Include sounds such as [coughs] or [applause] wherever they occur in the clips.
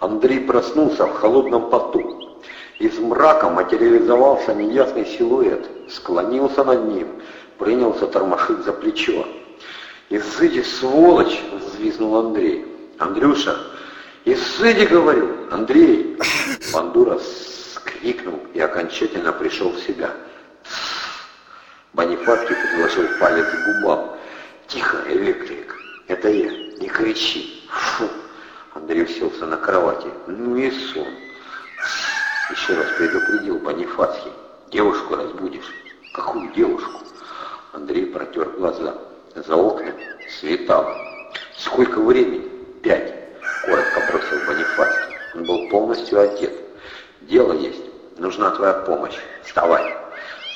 Андрей проснулся в холодном поту. Из мрака материализовался неясный силуэт, склонился над ним, принялся тормошить за плечо. «Изыди, сволочь!» — взвизнул Андрей. «Андрюша, изыди, говорю! Андрей!» Бандура скрикнул и окончательно пришел в себя. Бонифатский подложил палец к губам. «Тихо, электрик, это я, не кричи!» Фу! Андрей уселся на кровати. «Ну и сон!» Еще раз предупредил Бонифацкий. «Девушку разбудишь». «Какую девушку?» Андрей протер глаза. За окнами светало. «Сколько времени?» «Пять», — коротко бросил Бонифацкий. Он был полностью одет. «Дело есть. Нужна твоя помощь. Вставай».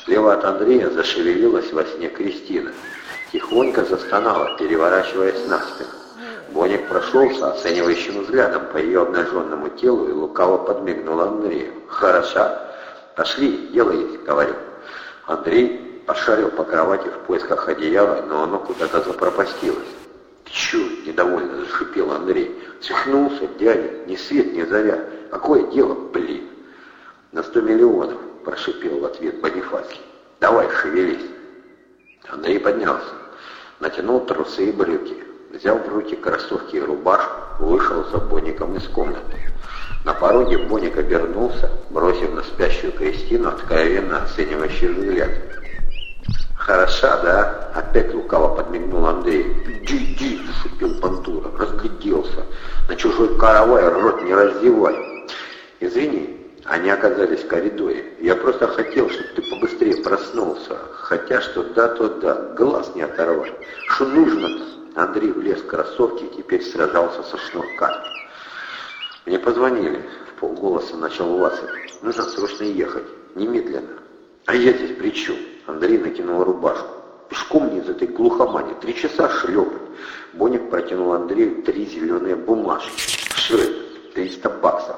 Слева от Андрея зашевелилась во сне Кристина. Тихонько застонала, переворачиваясь на спину. Боник прошелся оценивающим взглядом по ее обнаженному телу и лукаво подмигнул Андрею. «Хороша? Пошли, дело есть», — говорю. Андрей пошарил по кровати в поисках одеяла, но оно куда-то запропастилось. «Ты чё?» — недовольно зашипел Андрей. «Свихнулся, дядя, ни свет, ни заря. Какое дело, блин?» «На сто миллионов», — прошипел в ответ Бонифацкий. «Давай, шевелись». Андрей поднялся, натянул трусы и брюки взял в руки кроссовки и рубашку, вышел за Боником из комнаты. На пороге Боник обернулся, бросив на спящую Кристину откровенно оценивающий взгляд. «Хороша, да?» — опять лукаво подмигнул Андрей. «Иди, иди!» — шутил Пантура. Разгляделся. «На чужой каравай рот не раздевай!» «Извини, они оказались в коридоре. Я просто хотел, чтобы ты побыстрее проснулся. Хотя что да, то да. Глаз не оторвать. Что нужно-то?» Андрей влез в кроссовки и теперь сражался со шнурками. Мне позвонили, в полголоса начал Вася. Нужно срочно ехать, немедленно. А я здесь при чем? Андрей накинул рубашку. Пешком мне из этой глухомани три часа шлепать. Боник протянул Андрею три зеленые бумажки. Что это? 300 баксов.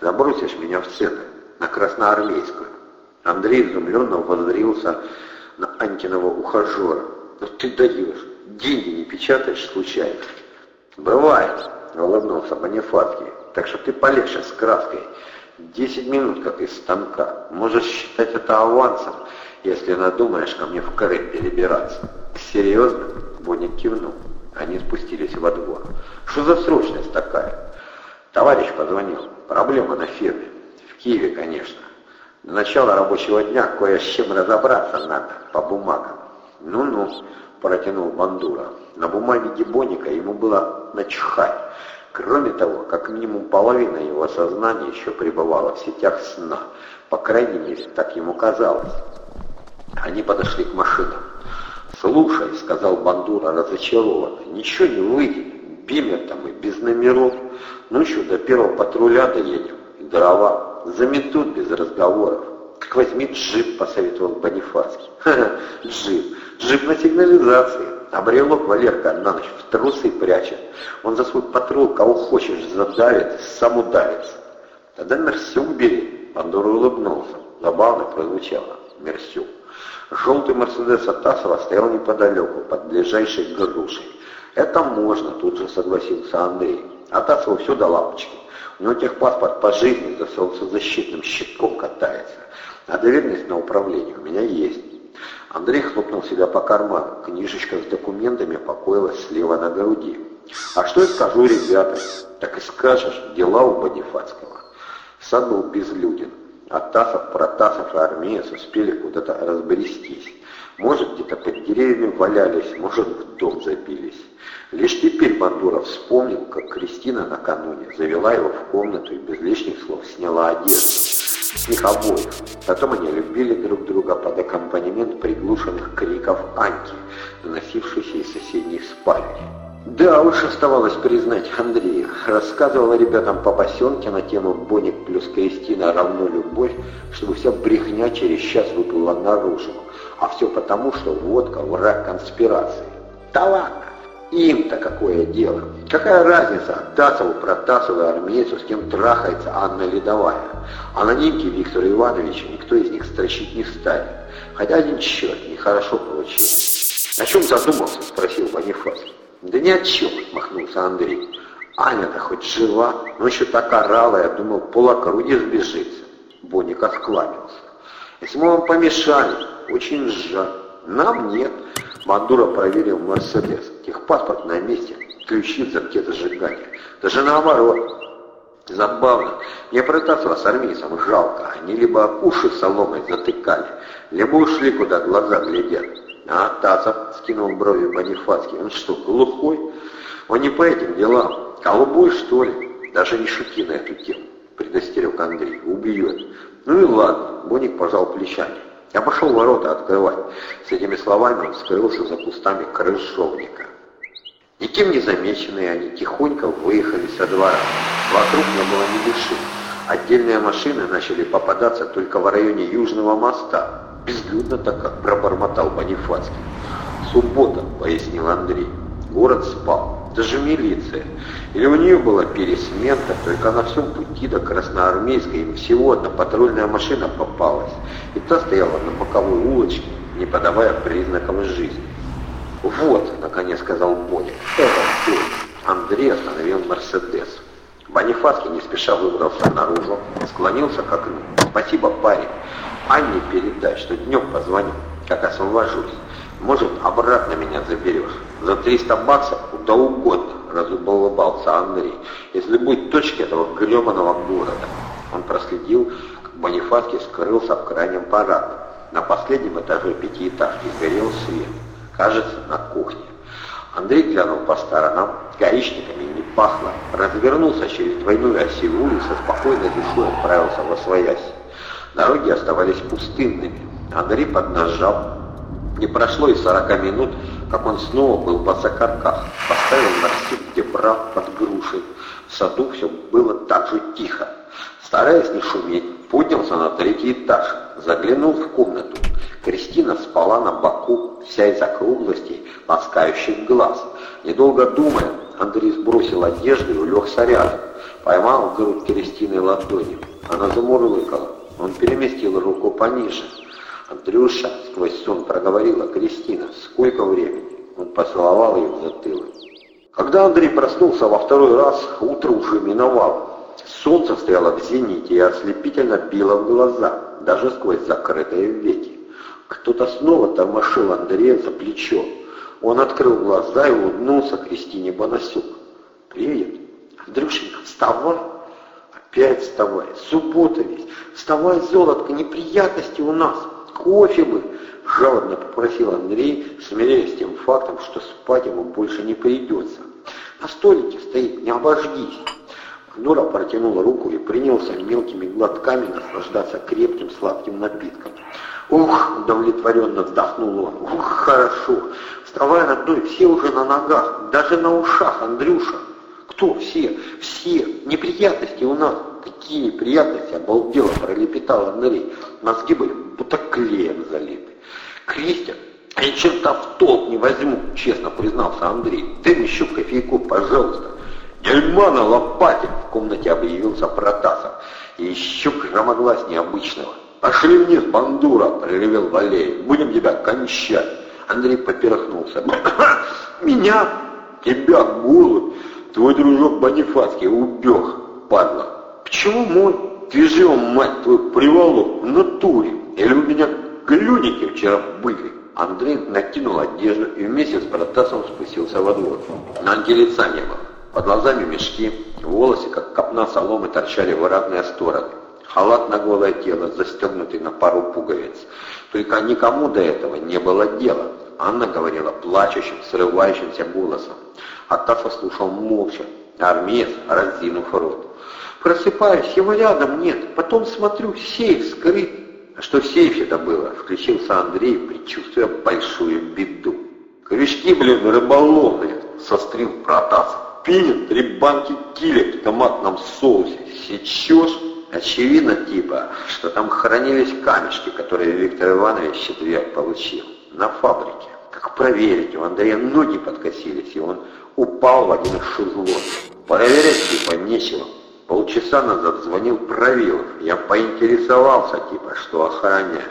Забросишь меня в центр, на красноармейскую. Андрей изумленно воззрился на Антиного ухажера. Ну ты даешь деньги не печатаешь случайно? Бывает, улыбнулся Бонифатский. Так что ты полегче с краской. Десять минут, как из станка. Можешь считать это авансом, если надумаешь ко мне в Крым перебираться. Серьезно? Боник кивнул. Они спустились во двор. Что за срочность такая? Товарищ позвонил. Проблема на фирме. В Киеве, конечно. До начала рабочего дня кое с чем разобраться надо, по бумагам. Ну-ну протянул Бандура. На бумаге Гибоника ему было начхать. Кроме того, как минимум половина его сознания еще пребывала в сетях сна. По крайней мере, так ему казалось. Они подошли к машинам. «Слушай», — сказал Бандура разочарованно, — «ничего не выйдет. Бимер там и без номеров. Ну что, до первого патруля доедем. И дрова. Заметут без разговоров. Как возьми джип, посоветовал Бонифацкий. [laughs] Ха-ха, джип. Джип на сигнализации. А брелок Валерка на ночь в трусы прячет. Он за свой патрул кого хочешь задавит, сам удавится. Тогда Мерсюк бери. Пандора улыбнулся. Забавно прозвучало. Мерсюк. Желтый Мерседес Атасова стоял неподалеку, под ближайшей грушей. Это можно, тут же согласился Андрей. Атасову все до лампочки. У него техпаспорт по жизни за солнцезащитным щитком катается. А доверенность на управление у меня есть. Андрей хлопнул себя по карману. Книжечка с документами покоилась слева на груди. «А что я скажу, ребята?» «Так и скажешь, дела у Бонифацкого». Сад был безлюден. Атасов, Протасов и армеец успели куда-то разбрестись. Может, где-то под деревьями валялись, может, в дом забились. Лишь теперь Бандура вспомнил, как Кристина накануне завела его в комнату и без лишних слов сняла одежду их обоих. Потом они любили друг друга под аккомпанемент приглушенных криков Аньки, доносившихся из соседней спальни. Да уж оставалось признать Андрея. Рассказывала ребятам по басенке на тему «Боник плюс Кристина равно любовь», чтобы вся брехня через час выплыла наружу. А все потому, что водка – враг конспирации. Да ладно! Им-то какое дело? Какая разница, Тасову, Протасову, армейцу, с кем трахается Анна Ледовая? Анонимки Виктора Ивановича никто из них строчить не станет. Хотя один черт, нехорошо получилось. «О чем задумался?» – спросил Бонифацкий. «Да ни о чем», – махнулся Андрей. Аня-то хоть жива, еще так орала, я думал, полокруги сбежится. Боник оскланялся. Если мы вам помешали, очень жаль. Нам нет. Мандура проверил Мерседес. Техпаспорт на месте, ключи в замке зажигания. Даже наоборот. Забавно. Мне Протасова с армейцем жалко. Они либо уши соломой затыкали, либо ушли, куда глаза глядят. А Тасов, скинул брови Бонифацкий, он что, глухой? Он не по этим делам. Голубой, что ли? Даже не шути на эту тему, предостерег Андрей. Убьет. Ну и ладно, Боник пожал плечами. Я пошел ворота открывать. С этими словами он скрылся за кустами крыжовника. Никем не замеченные, они тихонько выехали со двора. Вокруг не было ни души. Отдельные машины начали попадаться только в районе Южного моста. Безлюдно-то как пробормотал Бонифацкий. «Суббота», — пояснил Андрей. Город спал. Даже милиция. Или у нее была пересменка, только на всем пути до Красноармейской им всего одна патрульная машина попалась. И та стояла на боковой улочке, не подавая признаков жизни. «Вот», — наконец сказал Боник, — «это все». Андрей остановил «Мерседес». Бонифацкий не спеша выбрался наружу, склонился к окну. «Спасибо, парень. Анне передай, что днем позвоню, как освобожусь. Может, обратно меня заберешь. За 300 баксов куда угодно», — разулыбался Андрей. «Если быть точки этого гребаного города». Он проследил, как Бонифацкий скрылся в крайнем парадном. На последнем этаже пятиэтажки горел свет кажется, на кухне. Андрей глянул по сторонам, гаишниками не пахло, развернулся через двойную осевую со спокойной душой отправился во своясь. Дороги оставались пустынными. Андрей поднажал. Не прошло и сорока минут, как он снова был в босокарках. Поставил носик, где брат под грушей. В саду все было так же тихо. Стараясь не шуметь, поднялся на третий этаж, заглянул в комнату. Кристина спала на боку, вся из округлостей, ласкающих глаз. Недолго думая, Андрей сбросил одежду и улегся рядом. Поймал грудь Кристины ладонью. Она замурлыкала. Он переместил руку пониже. Андрюша сквозь сон проговорила Кристина. Сколько времени? Он поцеловал ее в затылок. Когда Андрей проснулся во второй раз, утро уже миновало. Солнце стояло в зените и ослепительно било в глаза, даже сквозь закрытые веки. Кто-то снова тормошил Андрея за плечо. Он открыл глаза и улыбнулся Кристине Бонасюк. «Привет. Андрюшенька, вставай!» «Опять вставай. Суббота ведь. Вставай, золотко, неприятности у нас. Кофе бы!» Жалобно попросил Андрей, смиряясь тем фактом, что спать ему больше не придется. «На столике стоит, не обожгись!» Нора протянула руку и принялся мелкими глотками наслаждаться крепким сладким напитком. «Ух!» — удовлетворенно вздохнул он. «Ух, хорошо! Вставай, родной, все уже на ногах, даже на ушах, Андрюша!» «Кто все? Все! Неприятности у нас!» «Какие неприятности?» — обалдело пролепетал Андрей. Мозги были будто клеем залиты. «Кристиан, я черта в толк не возьму!» — честно признался Андрей. «Ты мне еще кофейку, пожалуйста!» «Дерьма на лопате!» — в комнате объявился Протасов. И еще громогласнее обычного. «Пошли вниз, бандура!» — проревел Валерий. «Будем тебя кончать!» Андрей поперхнулся. [coughs] «Меня? Тебя, голубь! Твой дружок Бонифацкий убег, падла!» «Почему мой? Ты же его, мать твою, приволок в натуре! Или у меня глюники вчера были?» Андрей накинул одежду и вместе с Протасом спустился во двор. На лица не было. Под глазами мешки, волосы, как копна соломы, торчали в разные стороны. Халат на голое тело, застегнутый на пару пуговиц. Только никому до этого не было дела. Анна говорила плачущим, срывающимся голосом. А Тафа слушал молча, армеец разинув рот. Просыпаюсь, его рядом нет. Потом смотрю, сейф скрыт. А что в сейфе-то было? Включился Андрей, предчувствуя большую беду. Крючки, блин, рыболовные, сострил Протасов. Пинет три банки киля в томатном соусе. Сечешь? Очевидно, типа, что там хранились камешки, которые Виктор Иванович в четверг получил на фабрике. Как проверить, у Андрея ноги подкосились, и он упал в один из шезлонов. Проверять типа нечего. Полчаса назад звонил Правилов. Я поинтересовался, типа, что охраняю.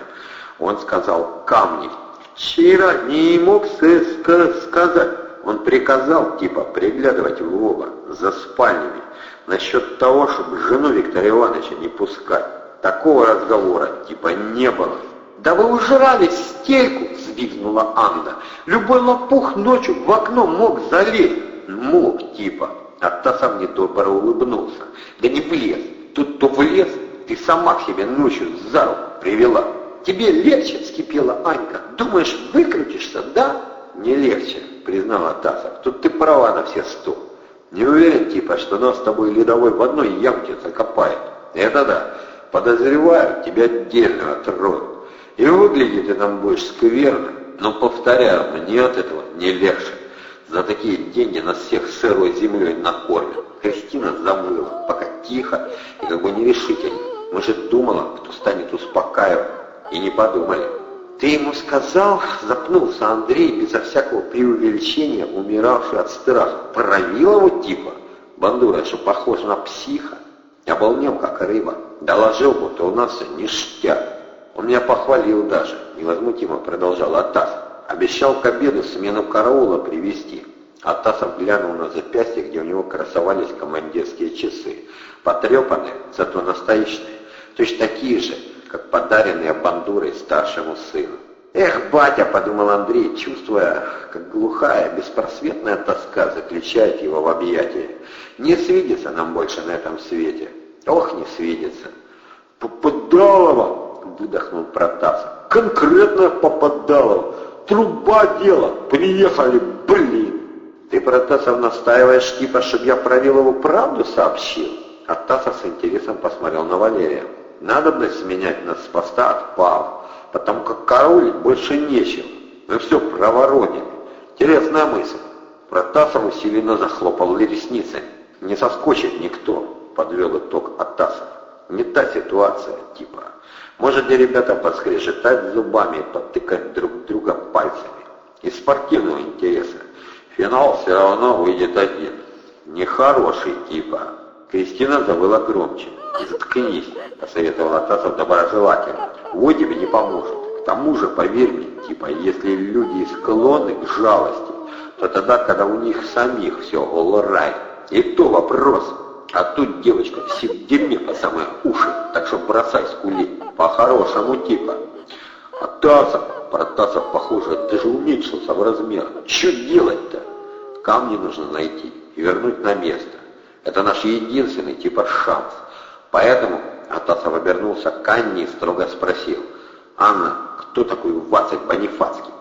Он сказал, камни. Вчера не мог сказать. Он приказал, типа, приглядывать в оба, за спальнями, насчет того, чтобы жену Виктора Ивановича не пускать. Такого разговора, типа, не было. «Да вы ужрали стельку!» — взвизгнула Анна. «Любой лопух ночью в окно мог залезть!» «Мог, типа!» А та сам недобро улыбнулся. «Да не влез! Тут то влез, ты сама себе ночью за руку привела!» «Тебе легче!» — вскипела Анька. «Думаешь, выкрутишься, да?» «Не легче!» — признала Тасов. «Тут ты права на все сто!» «Не уверен, типа, что нас с тобой ледовой в одной ямке закопает!» «Это да!» Подозреваю, тебя отдельно отроют. И выглядит ты там будешь скверно, но, повторяю, мне от этого не легче. За такие деньги нас всех сырой землей накормят. Кристина завыла, пока тихо и как бы нерешительно. Мы же думала, кто станет успокаивать. И не подумали. Ты ему сказал, запнулся Андрей, безо всякого преувеличения, умиравший от страха. Провил его типа? Бандура, что похож на психа. Оболнел, как рыба. Доложил, будто у нас все ништяк. Он меня похвалил даже, невозмутимо продолжал Атас. Обещал к обеду смену караула привезти. Атасов глянул на запястье, где у него красовались командирские часы. Потрепанные, зато настоящие. Точно такие же, как подаренные бандурой старшему сыну. «Эх, батя!» — подумал Андрей, чувствуя, как глухая, беспросветная тоска заключает его в объятии. «Не свидится нам больше на этом свете. Ох, не свидится!» «Попадалово!» — выдохнул Протасов. «Конкретно Попадалово! Труба дело! Приехали, блин!» «Ты, Протасов, настаиваешь, типа, чтобы я про Вилову правду сообщил?» Атасов с интересом посмотрел на Валерия. «Надобность менять нас с поста отпал, потому как караулить больше нечем. Мы все проворонили. Интересная мысль». Протасов усиленно захлопал ресницами. «Не соскочит никто», — подвел итог Атасов. Не та ситуация, типа. Можете, ребята, поскрежетать зубами и подтыкать друг друга пальцами. Из спортивного интереса. Финал все равно выйдет один. Нехороший, типа. Кристина завыла громче. «Заткнись», — посоветовал Атасов доброжелательно. «Вот тебе не поможет. К тому же, поверь мне, типа, если люди склонны к жалости, то тогда, когда у них самих все right. И то вопрос, а тут девочка висит в дерьме по самые уши, так что бросай скулить. По-хорошему типа. А Тасов, Протасов, похоже, даже уменьшился в размерах. Что делать-то? Камни нужно найти и вернуть на место. Это наш единственный типа шанс. Поэтому Атасов обернулся к Анне и строго спросил. «Анна, кто такой Вацик Бонифацкий?»